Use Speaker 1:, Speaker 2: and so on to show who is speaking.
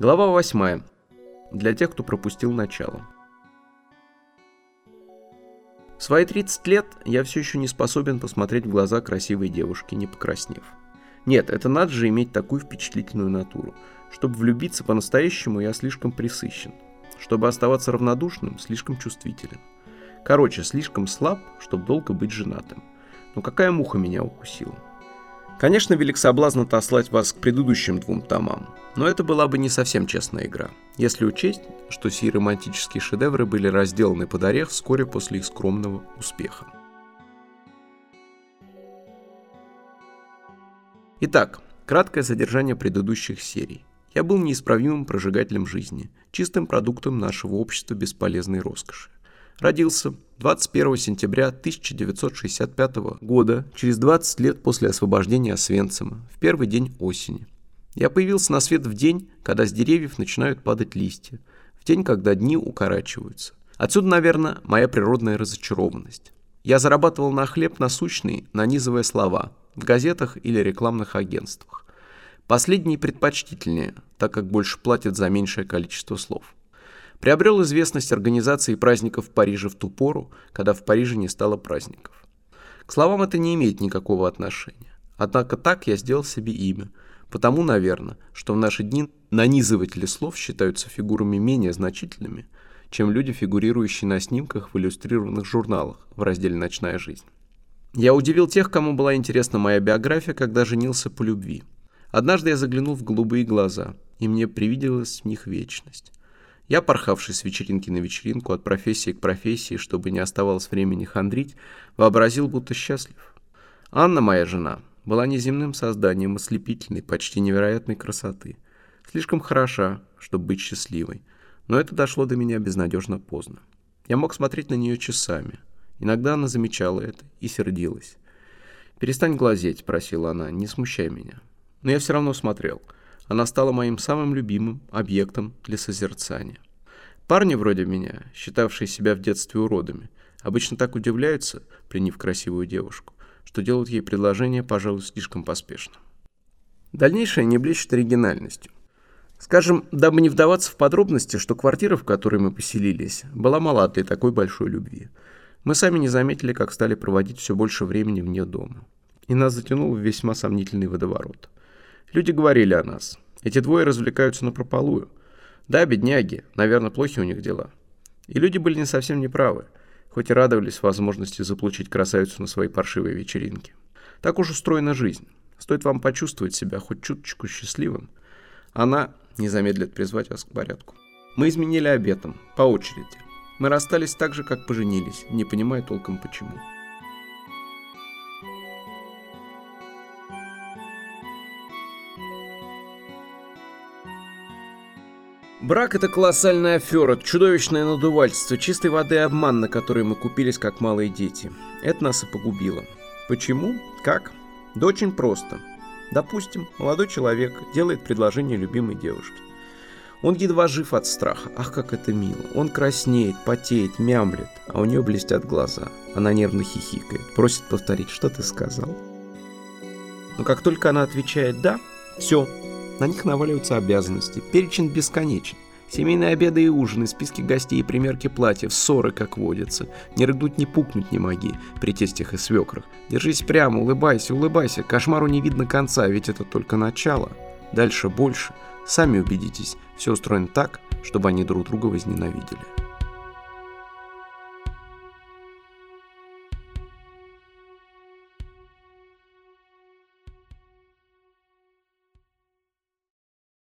Speaker 1: Глава 8. Для тех, кто пропустил начало. В свои 30 лет я все еще не способен посмотреть в глаза красивой девушки, не покраснев. Нет, это надо же иметь такую впечатлительную натуру. Чтобы влюбиться по-настоящему, я слишком присыщен. Чтобы оставаться равнодушным, слишком чувствителен. Короче, слишком слаб, чтобы долго быть женатым. Но какая муха меня укусила? Конечно, велик соблазн отослать вас к предыдущим двум томам, но это была бы не совсем честная игра, если учесть, что сии романтические шедевры были разделаны под орех вскоре после их скромного успеха. Итак, краткое содержание предыдущих серий. Я был неисправимым прожигателем жизни, чистым продуктом нашего общества бесполезной роскоши. Родился 21 сентября 1965 года, через 20 лет после освобождения Освенцима, в первый день осени. Я появился на свет в день, когда с деревьев начинают падать листья, в день, когда дни укорачиваются. Отсюда, наверное, моя природная разочарованность. Я зарабатывал на хлеб насущный, нанизывая слова в газетах или рекламных агентствах. Последние предпочтительнее, так как больше платят за меньшее количество слов. Приобрел известность организации праздников в Париже в ту пору, когда в Париже не стало праздников. К словам это не имеет никакого отношения. Однако так я сделал себе имя. Потому, наверное, что в наши дни нанизыватели слов считаются фигурами менее значительными, чем люди, фигурирующие на снимках в иллюстрированных журналах в разделе «Ночная жизнь». Я удивил тех, кому была интересна моя биография, когда женился по любви. Однажды я заглянул в голубые глаза, и мне привиделась в них вечность. Я, порхавший с вечеринки на вечеринку, от профессии к профессии, чтобы не оставалось времени хандрить, вообразил, будто счастлив. Анна, моя жена, была неземным созданием ослепительной, почти невероятной красоты. Слишком хороша, чтобы быть счастливой. Но это дошло до меня безнадежно поздно. Я мог смотреть на нее часами. Иногда она замечала это и сердилась. «Перестань глазеть», — просила она, — «не смущай меня». Но я все равно смотрел — она стала моим самым любимым объектом для созерцания. Парни вроде меня, считавшие себя в детстве уродами, обычно так удивляются, приняв красивую девушку, что делают ей предложение, пожалуй, слишком поспешно. Дальнейшее не блещет оригинальностью. Скажем, дабы не вдаваться в подробности, что квартира, в которой мы поселились, была мала для такой большой любви. Мы сами не заметили, как стали проводить все больше времени вне дома. И нас затянуло в весьма сомнительный водоворот. Люди говорили о нас. Эти двое развлекаются на прополую. Да, бедняги, наверное, плохи у них дела. И люди были не совсем неправы, хоть и радовались возможности заполучить красавицу на своей паршивой вечеринке. Так уж устроена жизнь. Стоит вам почувствовать себя хоть чуточку счастливым, она не замедлит призвать вас к порядку. Мы изменили обетом, по очереди. Мы расстались так же, как поженились, не понимая толком почему. Брак — это колоссальная афера, чудовищное надувательство, чистой воды обман, на который мы купились как малые дети. Это нас и погубило. Почему? Как? Да очень просто. Допустим, молодой человек делает предложение любимой девушке. Он едва жив от страха. Ах, как это мило. Он краснеет, потеет, мямлет, а у нее блестят глаза. Она нервно хихикает, просит повторить, что ты сказал. Но как только она отвечает «да», все, на них наваливаются обязанности. Перечень бесконечен. Семейные обеды и ужины, списки гостей и примерки платьев, ссоры, как водится. Не рыгнуть, не пукнуть не моги при тестях и свекрах. Держись прямо, улыбайся, улыбайся. Кошмару не видно конца, ведь это только начало. Дальше больше. Сами убедитесь, все устроено так, чтобы они друг друга возненавидели.